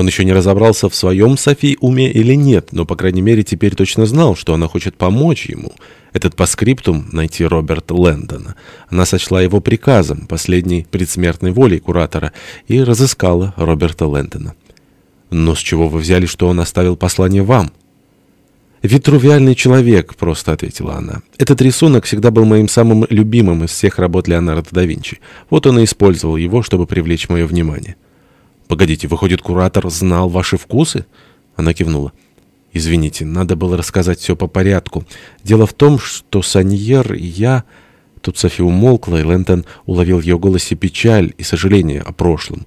Он еще не разобрался, в своем Софи уме или нет, но, по крайней мере, теперь точно знал, что она хочет помочь ему. Этот паскриптум найти Роберта Лэндона. Она сочла его приказом, последней предсмертной волей куратора, и разыскала Роберта Лэндона. «Но с чего вы взяли, что он оставил послание вам?» «Витрувиальный человек», — просто ответила она. «Этот рисунок всегда был моим самым любимым из всех работ Леонардо да Винчи. Вот он и использовал его, чтобы привлечь мое внимание». «Погодите, выходит, куратор знал ваши вкусы?» Она кивнула. «Извините, надо было рассказать все по порядку. Дело в том, что Саньер и я...» Тут Софи умолкла, и Лэнтон уловил в ее голосе печаль и сожаление о прошлом.